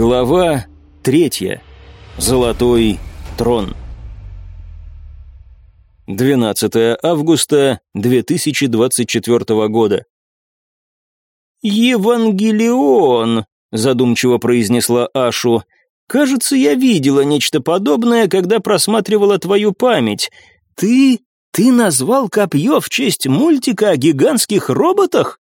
Глава третья. Золотой трон. 12 августа 2024 года. «Евангелион», — задумчиво произнесла Ашу. «Кажется, я видела нечто подобное, когда просматривала твою память. Ты... ты назвал копье в честь мультика о гигантских роботах?»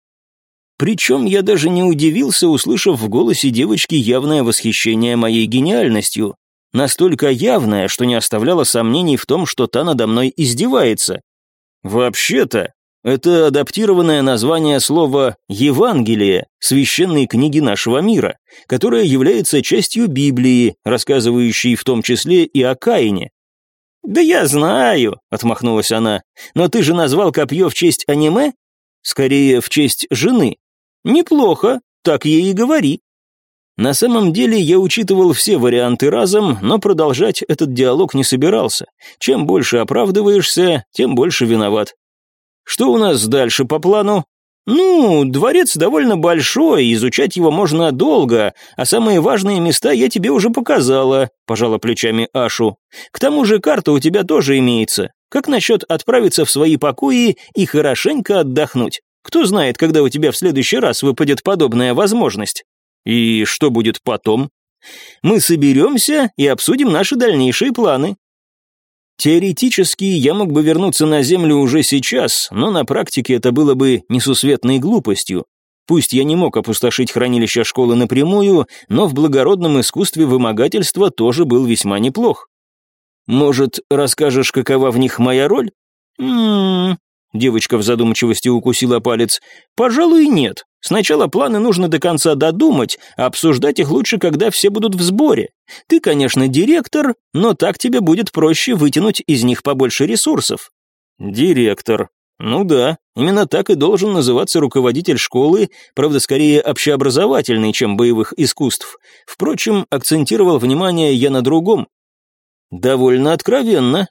Причем я даже не удивился, услышав в голосе девочки явное восхищение моей гениальностью. Настолько явное, что не оставляло сомнений в том, что та надо мной издевается. Вообще-то, это адаптированное название слова «Евангелие», священной книги нашего мира, которая является частью Библии, рассказывающей в том числе и о Каине. «Да я знаю», — отмахнулась она, «но ты же назвал копье в честь аниме?» «Скорее, в честь жены. «Неплохо, так ей и говори». На самом деле я учитывал все варианты разом, но продолжать этот диалог не собирался. Чем больше оправдываешься, тем больше виноват. Что у нас дальше по плану? Ну, дворец довольно большой, изучать его можно долго, а самые важные места я тебе уже показала, пожала плечами Ашу. К тому же карта у тебя тоже имеется. Как насчет отправиться в свои покои и хорошенько отдохнуть? Кто знает, когда у тебя в следующий раз выпадет подобная возможность. И что будет потом? Мы соберемся и обсудим наши дальнейшие планы. Теоретически я мог бы вернуться на Землю уже сейчас, но на практике это было бы несусветной глупостью. Пусть я не мог опустошить хранилище школы напрямую, но в благородном искусстве вымогательства тоже был весьма неплох. Может, расскажешь, какова в них моя роль? Ммм, Девочка в задумчивости укусила палец. «Пожалуй, нет. Сначала планы нужно до конца додумать, а обсуждать их лучше, когда все будут в сборе. Ты, конечно, директор, но так тебе будет проще вытянуть из них побольше ресурсов». «Директор. Ну да, именно так и должен называться руководитель школы, правда, скорее общеобразовательный, чем боевых искусств. Впрочем, акцентировал внимание я на другом. «Довольно откровенно»,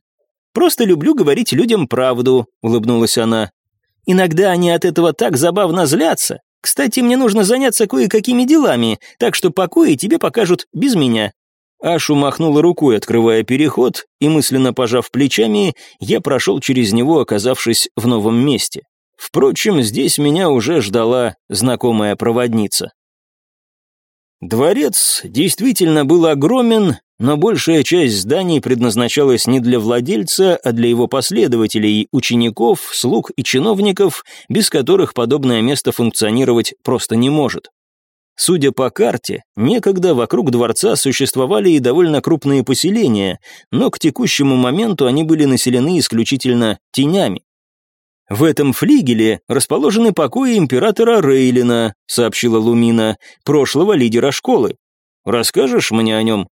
Просто люблю говорить людям правду», — улыбнулась она. «Иногда они от этого так забавно злятся. Кстати, мне нужно заняться кое-какими делами, так что покои тебе покажут без меня». Ашу махнула рукой, открывая переход, и мысленно пожав плечами, я прошел через него, оказавшись в новом месте. Впрочем, здесь меня уже ждала знакомая проводница. Дворец действительно был огромен, но большая часть зданий предназначалась не для владельца, а для его последователей, учеников, слуг и чиновников, без которых подобное место функционировать просто не может. Судя по карте, некогда вокруг дворца существовали и довольно крупные поселения, но к текущему моменту они были населены исключительно тенями. «В этом флигеле расположены покои императора Рейлина», сообщила Лумина, прошлого лидера школы. «Расскажешь мне о нем?»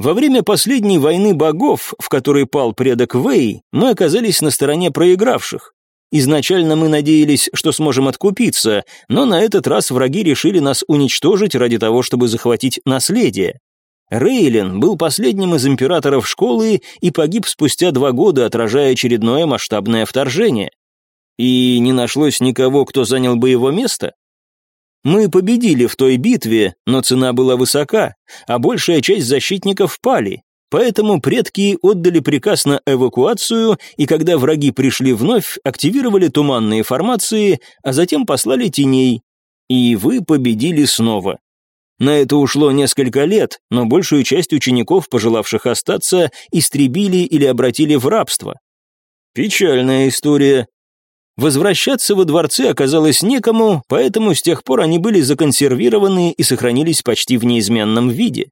Во время последней войны богов, в которой пал предок Вэй, мы оказались на стороне проигравших. Изначально мы надеялись, что сможем откупиться, но на этот раз враги решили нас уничтожить ради того, чтобы захватить наследие. Рейлин был последним из императоров школы и погиб спустя два года, отражая очередное масштабное вторжение. И не нашлось никого, кто занял бы его место? Мы победили в той битве, но цена была высока, а большая часть защитников пали. Поэтому предки отдали приказ на эвакуацию, и когда враги пришли вновь, активировали туманные формации, а затем послали теней. И вы победили снова. На это ушло несколько лет, но большую часть учеников, пожелавших остаться, истребили или обратили в рабство. Печальная история, Возвращаться во дворцы оказалось некому, поэтому с тех пор они были законсервированы и сохранились почти в неизменном виде.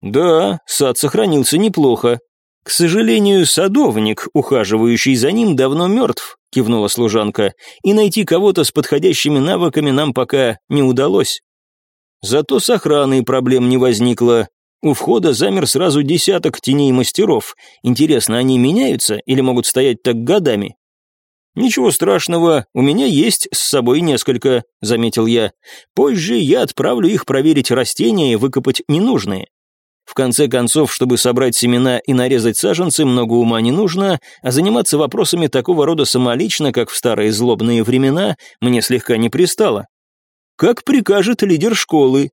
Да, сад сохранился неплохо. К сожалению, садовник, ухаживающий за ним, давно мертв, кивнула служанка, и найти кого-то с подходящими навыками нам пока не удалось. Зато с охраной проблем не возникло. У входа замер сразу десяток теней мастеров. Интересно, они меняются или могут стоять так годами? «Ничего страшного, у меня есть с собой несколько», — заметил я. «Позже я отправлю их проверить растения и выкопать ненужные». В конце концов, чтобы собрать семена и нарезать саженцы, много ума не нужно, а заниматься вопросами такого рода самолично, как в старые злобные времена, мне слегка не пристало. «Как прикажет лидер школы»,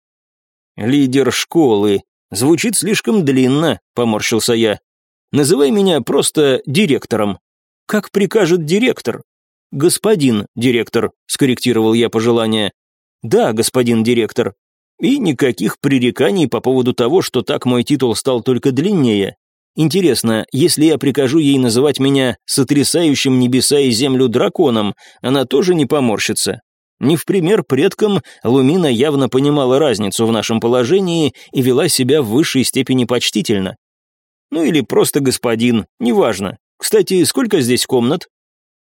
«Лидер школы. Звучит слишком длинно», — поморщился я. «Называй меня просто директором». «Как прикажет директор?» «Господин директор», — скорректировал я пожелание. «Да, господин директор». И никаких пререканий по поводу того, что так мой титул стал только длиннее. Интересно, если я прикажу ей называть меня сотрясающим небеса и землю драконом, она тоже не поморщится? Не в пример предкам, Лумина явно понимала разницу в нашем положении и вела себя в высшей степени почтительно. Ну или просто господин, неважно. Кстати, сколько здесь комнат?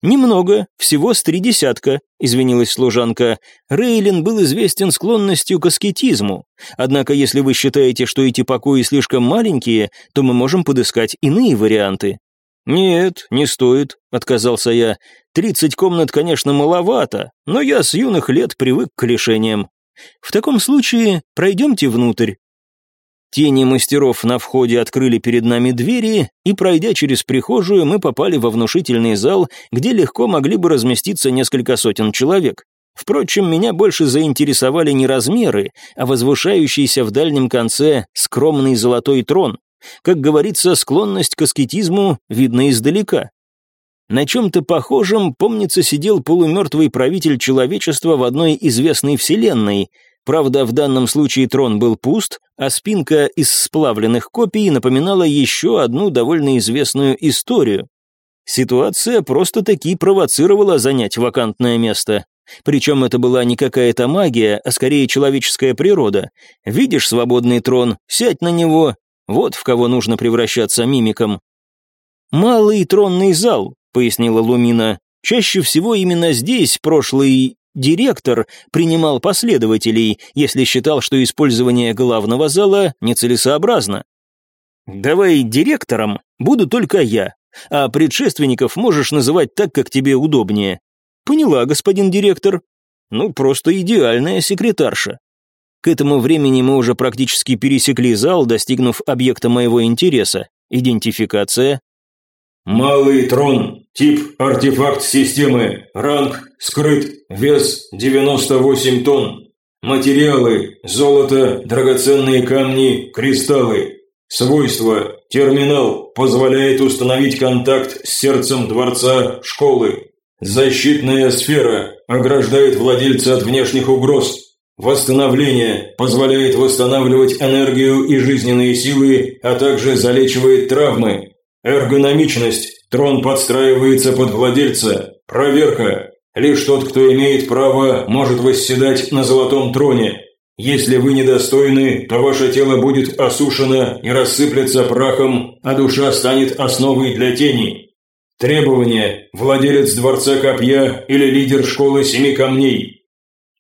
«Немного, всего с три десятка», — извинилась служанка. Рейлин был известен склонностью к аскетизму. Однако, если вы считаете, что эти покои слишком маленькие, то мы можем подыскать иные варианты. «Нет, не стоит», — отказался я. «Тридцать комнат, конечно, маловато, но я с юных лет привык к лишениям. В таком случае пройдемте внутрь, Тени мастеров на входе открыли перед нами двери, и, пройдя через прихожую, мы попали во внушительный зал, где легко могли бы разместиться несколько сотен человек. Впрочем, меня больше заинтересовали не размеры, а возвышающийся в дальнем конце скромный золотой трон. Как говорится, склонность к аскетизму видно издалека. На чем-то похожем, помнится, сидел полумертвый правитель человечества в одной известной вселенной — Правда, в данном случае трон был пуст, а спинка из сплавленных копий напоминала еще одну довольно известную историю. Ситуация просто-таки провоцировала занять вакантное место. Причем это была не какая-то магия, а скорее человеческая природа. Видишь свободный трон, сядь на него, вот в кого нужно превращаться мимиком. «Малый тронный зал», — пояснила Лумина. «Чаще всего именно здесь прошлый Директор принимал последователей, если считал, что использование главного зала нецелесообразно. «Давай директором буду только я, а предшественников можешь называть так, как тебе удобнее». «Поняла, господин директор». «Ну, просто идеальная секретарша». К этому времени мы уже практически пересекли зал, достигнув объекта моего интереса. Идентификация. «Малый трон», Тип артефакт системы. Ранг скрыт. Вес 98 тонн. Материалы золото, драгоценные камни, кристаллы. Свойства. Терминал позволяет установить контакт с сердцем дворца школы. Защитная сфера ограждает владельца от внешних угроз. Восстановление позволяет восстанавливать энергию и жизненные силы, а также залечивает травмы. Эргономичность Трон подстраивается под владельца. Проверка. Лишь тот, кто имеет право, может восседать на золотом троне. Если вы недостойны, то ваше тело будет осушено и рассыплется прахом, а душа станет основой для тени. Требования. Владелец Дворца Копья или лидер Школы Семи Камней.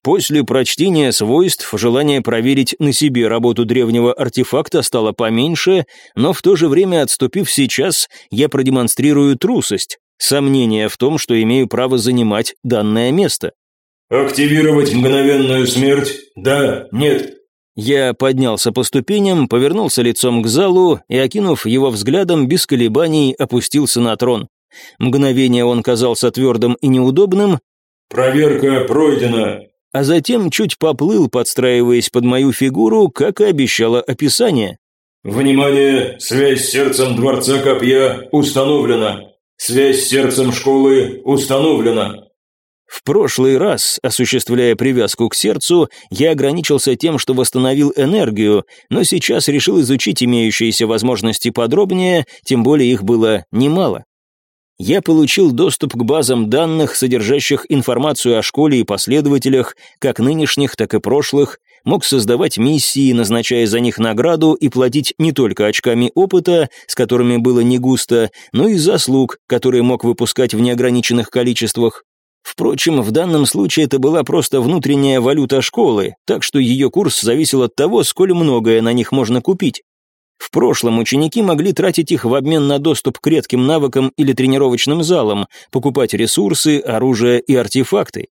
После прочтения свойств желание проверить на себе работу древнего артефакта стало поменьше, но в то же время, отступив сейчас, я продемонстрирую трусость, сомнение в том, что имею право занимать данное место. «Активировать мгновенную смерть? Да, нет». Я поднялся по ступеням, повернулся лицом к залу и, окинув его взглядом, без колебаний опустился на трон. Мгновение он казался твердым и неудобным. «Проверка пройдена а затем чуть поплыл, подстраиваясь под мою фигуру, как и обещало описание. «Внимание! Связь с сердцем Дворца Копья установлена! Связь с сердцем школы установлена!» В прошлый раз, осуществляя привязку к сердцу, я ограничился тем, что восстановил энергию, но сейчас решил изучить имеющиеся возможности подробнее, тем более их было немало я получил доступ к базам данных, содержащих информацию о школе и последователях, как нынешних, так и прошлых, мог создавать миссии, назначая за них награду и платить не только очками опыта, с которыми было не густо, но и заслуг, которые мог выпускать в неограниченных количествах. Впрочем, в данном случае это была просто внутренняя валюта школы, так что ее курс зависел от того, сколь многое на них можно купить. В прошлом ученики могли тратить их в обмен на доступ к редким навыкам или тренировочным залам, покупать ресурсы, оружие и артефакты.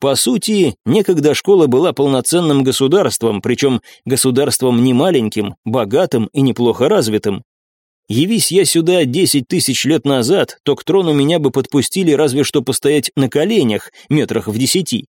По сути, некогда школа была полноценным государством, причем государством не маленьким, богатым и неплохо развитым. Явись я сюда десять тысяч лет назад, то к трону меня бы подпустили разве что постоять на коленях, метрах в десяти.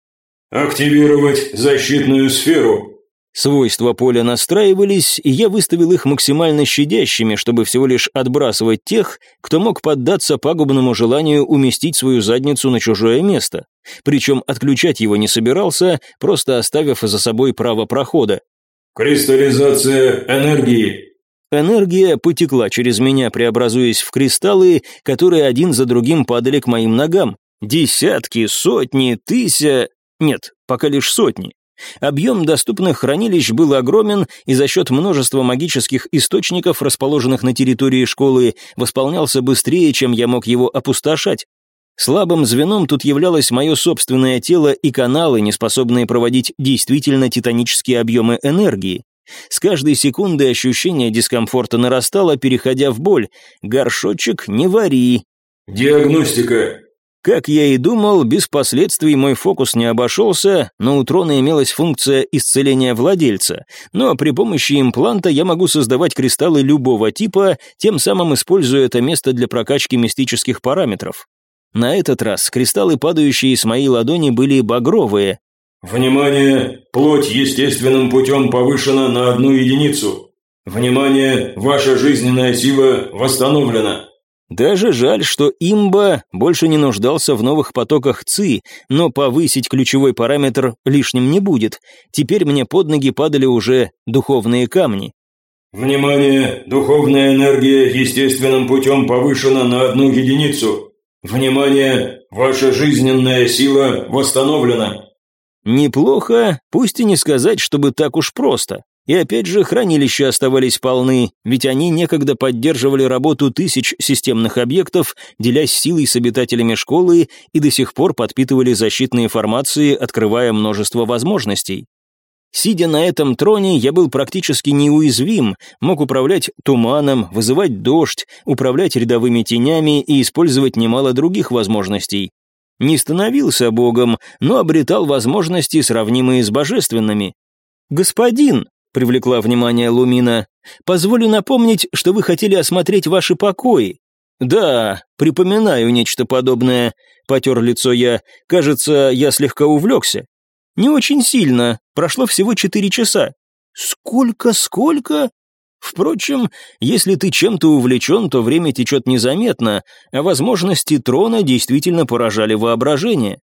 «Активировать защитную сферу», Свойства поля настраивались, и я выставил их максимально щадящими, чтобы всего лишь отбрасывать тех, кто мог поддаться пагубному желанию уместить свою задницу на чужое место. Причем отключать его не собирался, просто оставив за собой право прохода. «Кристаллизация энергии», Энергия потекла через меня, преобразуясь в кристаллы, которые один за другим падали к моим ногам. Десятки, сотни, тысяча... Нет, пока лишь сотни. Объем доступных хранилищ был огромен и за счет множества магических источников, расположенных на территории школы, восполнялся быстрее, чем я мог его опустошать. Слабым звеном тут являлось мое собственное тело и каналы, не способные проводить действительно титанические объемы энергии. С каждой секундой ощущение дискомфорта нарастало, переходя в боль. «Горшочек, не вари!» «Диагностика!» Как я и думал, без последствий мой фокус не обошелся, но у трона имелась функция исцеления владельца, но при помощи импланта я могу создавать кристаллы любого типа, тем самым используя это место для прокачки мистических параметров. На этот раз кристаллы, падающие с моей ладони, были багровые, Внимание! Плоть естественным путем повышена на одну единицу. Внимание! Ваша жизненная сила восстановлена. Даже жаль, что имба больше не нуждался в новых потоках ЦИ, но повысить ключевой параметр лишним не будет. Теперь мне под ноги падали уже духовные камни. Внимание! Духовная энергия естественным путем повышена на одну единицу. Внимание! Ваша жизненная сила восстановлена. Неплохо, пусть и не сказать, чтобы так уж просто. И опять же, хранилища оставались полны, ведь они некогда поддерживали работу тысяч системных объектов, делясь силой с обитателями школы и до сих пор подпитывали защитные формации, открывая множество возможностей. Сидя на этом троне, я был практически неуязвим, мог управлять туманом, вызывать дождь, управлять рядовыми тенями и использовать немало других возможностей. Не становился богом, но обретал возможности, сравнимые с божественными. «Господин», — привлекла внимание Лумина, — «позволю напомнить, что вы хотели осмотреть ваши покои». «Да, припоминаю нечто подобное», — потер лицо я. «Кажется, я слегка увлекся». «Не очень сильно, прошло всего четыре часа». «Сколько, сколько?» Впрочем, если ты чем-то увлечен, то время течет незаметно, а возможности трона действительно поражали воображение.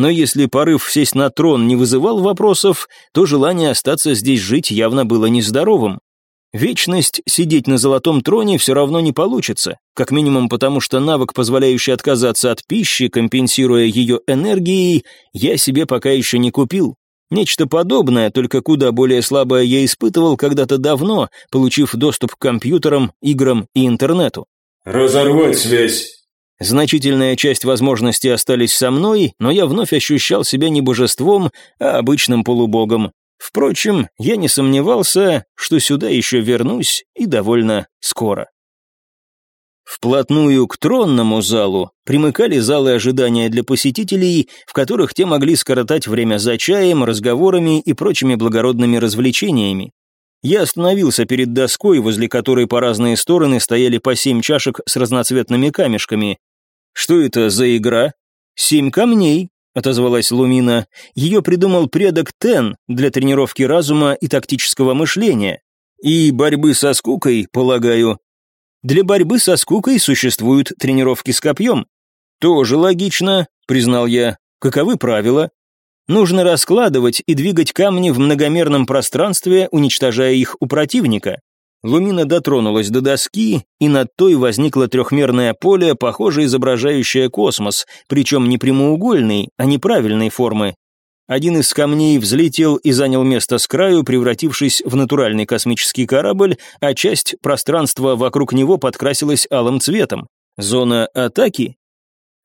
Но если порыв сесть на трон не вызывал вопросов, то желание остаться здесь жить явно было нездоровым. Вечность сидеть на золотом троне все равно не получится, как минимум потому, что навык, позволяющий отказаться от пищи, компенсируя ее энергией, я себе пока еще не купил. Нечто подобное, только куда более слабое я испытывал когда-то давно, получив доступ к компьютерам, играм и интернету. «Разорвать связь!» Значительная часть возможностей остались со мной, но я вновь ощущал себя не божеством, а обычным полубогом. Впрочем, я не сомневался, что сюда еще вернусь и довольно скоро. Вплотную к тронному залу примыкали залы ожидания для посетителей, в которых те могли скоротать время за чаем, разговорами и прочими благородными развлечениями. Я остановился перед доской, возле которой по разные стороны стояли по семь чашек с разноцветными камешками. «Что это за игра?» «Семь камней», — отозвалась Лумина. «Ее придумал предок Тен для тренировки разума и тактического мышления. И борьбы со скукой, полагаю, для борьбы со скукой существуют тренировки с копьем. Тоже логично, признал я. Каковы правила? Нужно раскладывать и двигать камни в многомерном пространстве, уничтожая их у противника. Лумина дотронулась до доски, и над той возникло трехмерное поле, похоже изображающее космос, причем не прямоугольной, а неправильной формы, один из камней взлетел и занял место с краю, превратившись в натуральный космический корабль, а часть пространства вокруг него подкрасилась алым цветом. Зона атаки?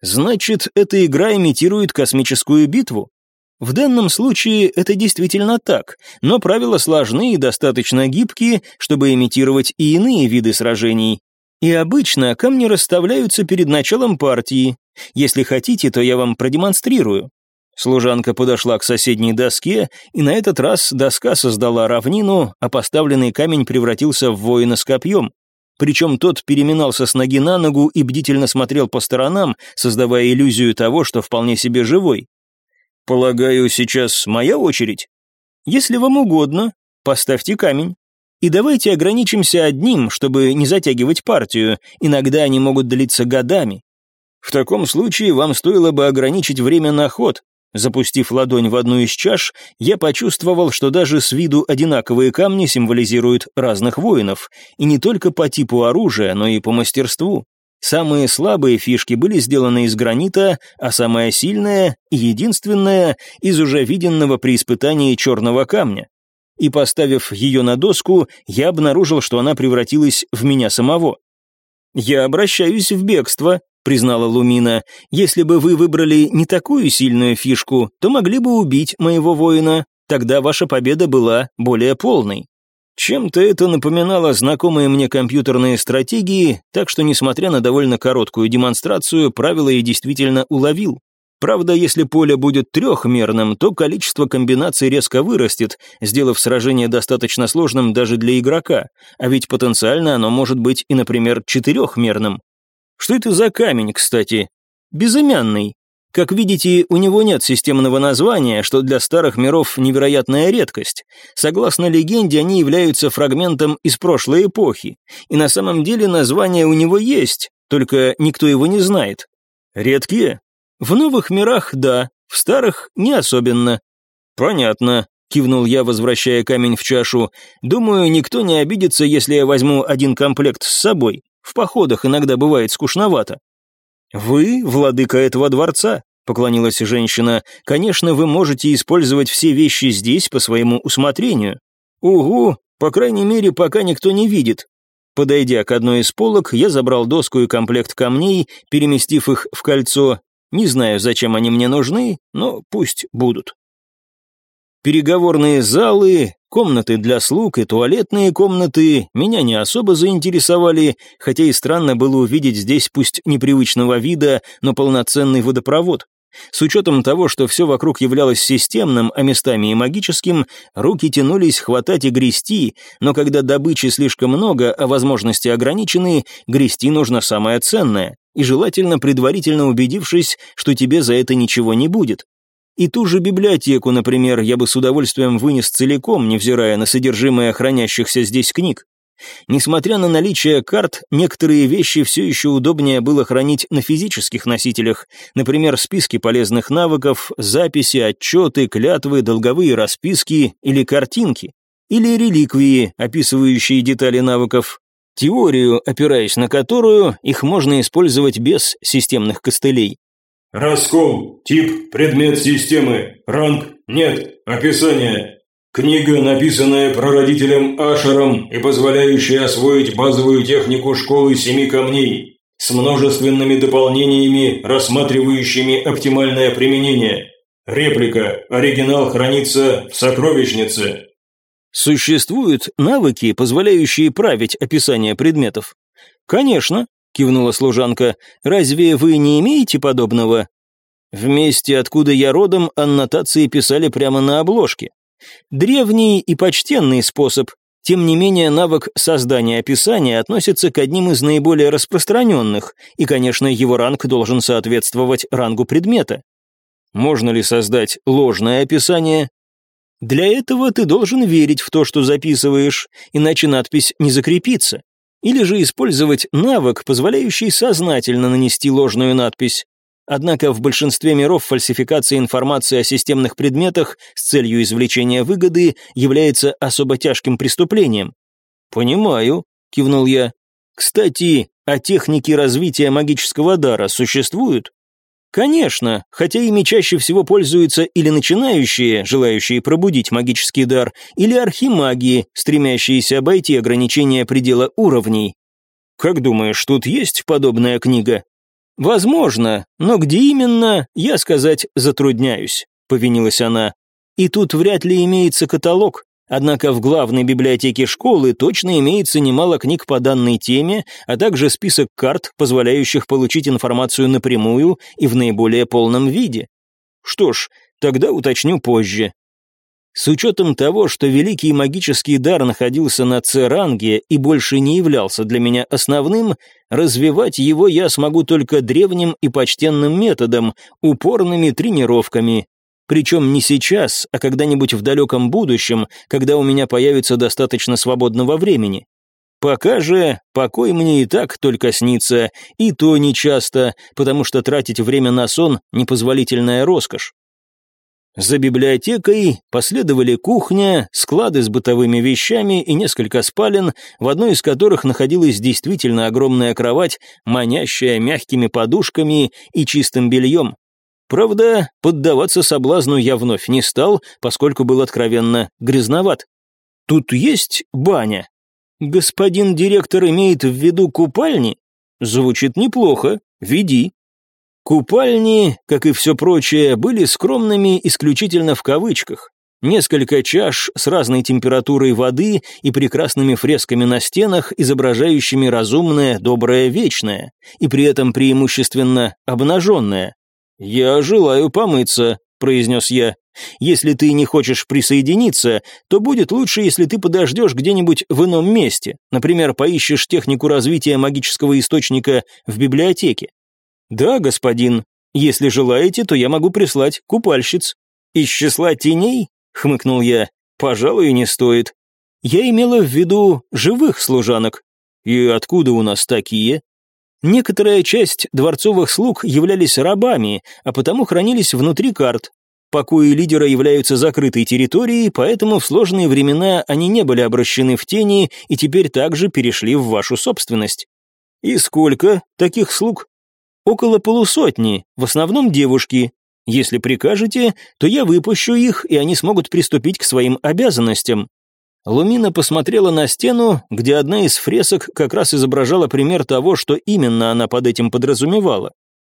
Значит, эта игра имитирует космическую битву? В данном случае это действительно так, но правила сложны и достаточно гибкие, чтобы имитировать и иные виды сражений. И обычно камни расставляются перед началом партии. Если хотите, то я вам продемонстрирую. Служанка подошла к соседней доске, и на этот раз доска создала равнину, а поставленный камень превратился в воина с копьем. Причем тот переминался с ноги на ногу и бдительно смотрел по сторонам, создавая иллюзию того, что вполне себе живой. «Полагаю, сейчас моя очередь?» Если вам угодно, поставьте камень. И давайте ограничимся одним, чтобы не затягивать партию, иногда они могут длиться годами. В таком случае вам стоило бы ограничить время на ход. Запустив ладонь в одну из чаш, я почувствовал, что даже с виду одинаковые камни символизируют разных воинов, и не только по типу оружия, но и по мастерству. Самые слабые фишки были сделаны из гранита, а самая сильная единственная — из уже виденного при испытании черного камня. И поставив ее на доску, я обнаружил, что она превратилась в меня самого. «Я обращаюсь в бегство», признала Лумина. «Если бы вы выбрали не такую сильную фишку, то могли бы убить моего воина. Тогда ваша победа была более полной». Чем-то это напоминало знакомые мне компьютерные стратегии, так что, несмотря на довольно короткую демонстрацию, правила я действительно уловил. Правда, если поле будет трехмерным, то количество комбинаций резко вырастет, сделав сражение достаточно сложным даже для игрока, а ведь потенциально оно может быть и, например, четырехмерным. Что это за камень, кстати? Безымянный. Как видите, у него нет системного названия, что для старых миров невероятная редкость. Согласно легенде, они являются фрагментом из прошлой эпохи. И на самом деле название у него есть, только никто его не знает. Редкие? В новых мирах – да, в старых – не особенно. Понятно, кивнул я, возвращая камень в чашу. Думаю, никто не обидится, если я возьму один комплект с собой. В походах иногда бывает скучновато». «Вы владыка этого дворца», — поклонилась женщина. «Конечно, вы можете использовать все вещи здесь по своему усмотрению». «Угу, по крайней мере, пока никто не видит». Подойдя к одной из полок, я забрал доску и комплект камней, переместив их в кольцо. Не знаю, зачем они мне нужны, но пусть будут. Переговорные залы, комнаты для слуг и туалетные комнаты меня не особо заинтересовали, хотя и странно было увидеть здесь пусть непривычного вида, но полноценный водопровод. С учетом того, что все вокруг являлось системным, а местами и магическим, руки тянулись хватать и грести, но когда добычи слишком много, а возможности ограничены, грести нужно самое ценное, и желательно предварительно убедившись, что тебе за это ничего не будет. И ту же библиотеку, например, я бы с удовольствием вынес целиком, невзирая на содержимое хранящихся здесь книг. Несмотря на наличие карт, некоторые вещи все еще удобнее было хранить на физических носителях, например, списки полезных навыков, записи, отчеты, клятвы, долговые расписки или картинки, или реликвии, описывающие детали навыков, теорию, опираясь на которую их можно использовать без системных костылей. Раскол. Тип. Предмет системы. Ранг. Нет. Описание. Книга, написанная прародителем Ашером и позволяющая освоить базовую технику школы семи камней, с множественными дополнениями, рассматривающими оптимальное применение. Реплика. Оригинал хранится в сокровищнице. Существуют навыки, позволяющие править описание предметов? Конечно, кивнула служанка. «Разве вы не имеете подобного?» В месте, откуда я родом, аннотации писали прямо на обложке. Древний и почтенный способ, тем не менее навык создания описания относится к одним из наиболее распространенных, и, конечно, его ранг должен соответствовать рангу предмета. Можно ли создать ложное описание? Для этого ты должен верить в то, что записываешь, иначе надпись не закрепится или же использовать навык, позволяющий сознательно нанести ложную надпись. Однако в большинстве миров фальсификация информации о системных предметах с целью извлечения выгоды является особо тяжким преступлением. «Понимаю», — кивнул я. «Кстати, а техники развития магического дара существуют?» Конечно, хотя ими чаще всего пользуются или начинающие, желающие пробудить магический дар, или архимаги, стремящиеся обойти ограничения предела уровней. Как думаешь, тут есть подобная книга? Возможно, но где именно, я сказать затрудняюсь, повинилась она. И тут вряд ли имеется каталог. Однако в главной библиотеке школы точно имеется немало книг по данной теме, а также список карт, позволяющих получить информацию напрямую и в наиболее полном виде. Что ж, тогда уточню позже. С учетом того, что великий магический дар находился на С-ранге и больше не являлся для меня основным, развивать его я смогу только древним и почтенным методом, упорными тренировками. Причем не сейчас, а когда-нибудь в далеком будущем, когда у меня появится достаточно свободного времени. Пока же покой мне и так только снится, и то нечасто, потому что тратить время на сон – непозволительная роскошь. За библиотекой последовали кухня, склады с бытовыми вещами и несколько спален, в одной из которых находилась действительно огромная кровать, манящая мягкими подушками и чистым бельем. Правда, поддаваться соблазну я вновь не стал, поскольку был откровенно грязноват. «Тут есть баня?» «Господин директор имеет в виду купальни?» «Звучит неплохо. Веди». Купальни, как и все прочее, были скромными исключительно в кавычках. Несколько чаш с разной температурой воды и прекрасными фресками на стенах, изображающими разумное, доброе, вечное, и при этом преимущественно обнаженное. «Я желаю помыться», — произнес я. «Если ты не хочешь присоединиться, то будет лучше, если ты подождешь где-нибудь в ином месте, например, поищешь технику развития магического источника в библиотеке. «Да, господин. Если желаете, то я могу прислать купальщиц». «Из числа теней?» — хмыкнул я. «Пожалуй, не стоит. Я имела в виду живых служанок». «И откуда у нас такие?» Некоторая часть дворцовых слуг являлись рабами, а потому хранились внутри карт. Покои лидера являются закрытой территорией, поэтому в сложные времена они не были обращены в тени и теперь также перешли в вашу собственность. И сколько таких слуг? Около полусотни, в основном девушки. Если прикажете, то я выпущу их, и они смогут приступить к своим обязанностям». Лумина посмотрела на стену, где одна из фресок как раз изображала пример того, что именно она под этим подразумевала.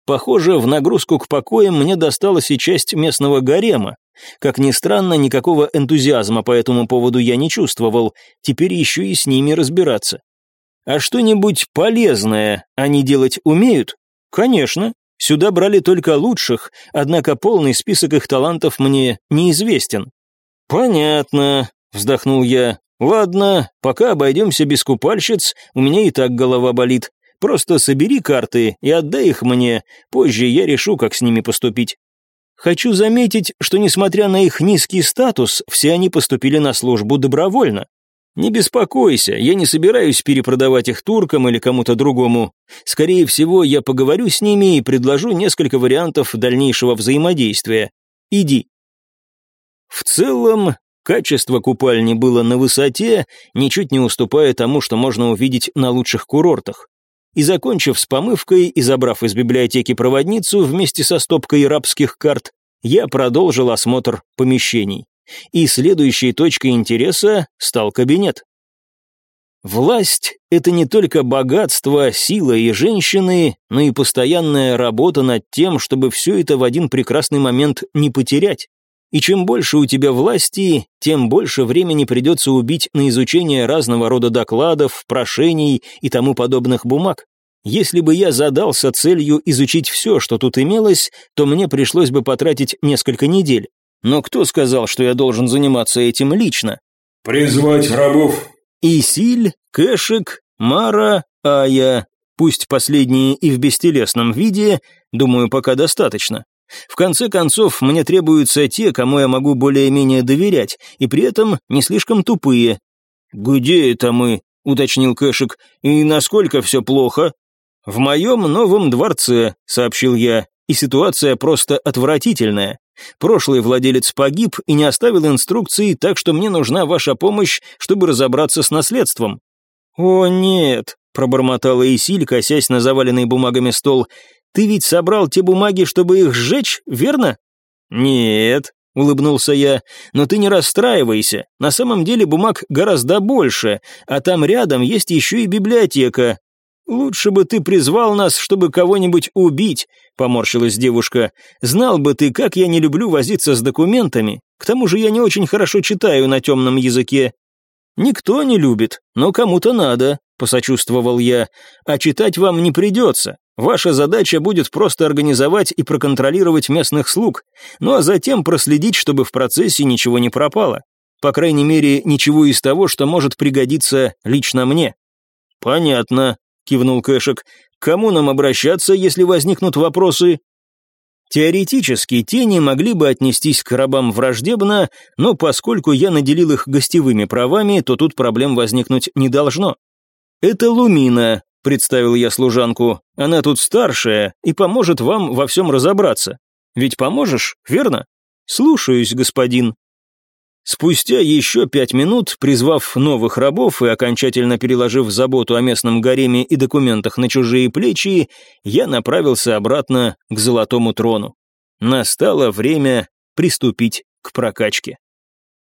Похоже, в нагрузку к покоям мне досталась и часть местного гарема. Как ни странно, никакого энтузиазма по этому поводу я не чувствовал, теперь еще и с ними разбираться. А что-нибудь полезное они делать умеют? Конечно, сюда брали только лучших, однако полный список их талантов мне неизвестен. Понятно, вздохнул я. Ладно, пока обойдемся без купальщиц, у меня и так голова болит. Просто собери карты и отдай их мне, позже я решу, как с ними поступить. Хочу заметить, что несмотря на их низкий статус, все они поступили на службу добровольно. «Не беспокойся, я не собираюсь перепродавать их туркам или кому-то другому. Скорее всего, я поговорю с ними и предложу несколько вариантов дальнейшего взаимодействия. Иди». В целом, качество купальни было на высоте, ничуть не уступая тому, что можно увидеть на лучших курортах. И закончив с помывкой и забрав из библиотеки проводницу вместе со стопкой рабских карт, я продолжил осмотр помещений и следующей точкой интереса стал кабинет. Власть — это не только богатство, сила и женщины, но и постоянная работа над тем, чтобы все это в один прекрасный момент не потерять. И чем больше у тебя власти, тем больше времени придется убить на изучение разного рода докладов, прошений и тому подобных бумаг. Если бы я задался целью изучить все, что тут имелось, то мне пришлось бы потратить несколько недель. Но кто сказал, что я должен заниматься этим лично? «Призвать рабов!» Исиль, Кэшик, Мара, Ая. Пусть последние и в бестелесном виде, думаю, пока достаточно. В конце концов, мне требуются те, кому я могу более-менее доверять, и при этом не слишком тупые. «Где это мы?» — уточнил Кэшик. «И насколько все плохо?» «В моем новом дворце», — сообщил я, — «и ситуация просто отвратительная. Прошлый владелец погиб и не оставил инструкций, так что мне нужна ваша помощь, чтобы разобраться с наследством». «О, нет», — пробормотала Исиль, косясь на заваленный бумагами стол. «Ты ведь собрал те бумаги, чтобы их сжечь, верно?» «Нет», — улыбнулся я, — «но ты не расстраивайся. На самом деле бумаг гораздо больше, а там рядом есть еще и библиотека. «Лучше бы ты призвал нас, чтобы кого-нибудь убить», — поморщилась девушка. «Знал бы ты, как я не люблю возиться с документами. К тому же я не очень хорошо читаю на темном языке». «Никто не любит, но кому-то надо», — посочувствовал я. «А читать вам не придется. Ваша задача будет просто организовать и проконтролировать местных слуг, ну а затем проследить, чтобы в процессе ничего не пропало. По крайней мере, ничего из того, что может пригодиться лично мне». «Понятно», кивнул Кэшек. «Кому нам обращаться, если возникнут вопросы?» Теоретически тени могли бы отнестись к рабам враждебно, но поскольку я наделил их гостевыми правами, то тут проблем возникнуть не должно. «Это Лумина», — представил я служанку. «Она тут старшая и поможет вам во всем разобраться. Ведь поможешь, верно?» «Слушаюсь, господин». Спустя еще пять минут, призвав новых рабов и окончательно переложив заботу о местном гареме и документах на чужие плечи, я направился обратно к золотому трону. Настало время приступить к прокачке.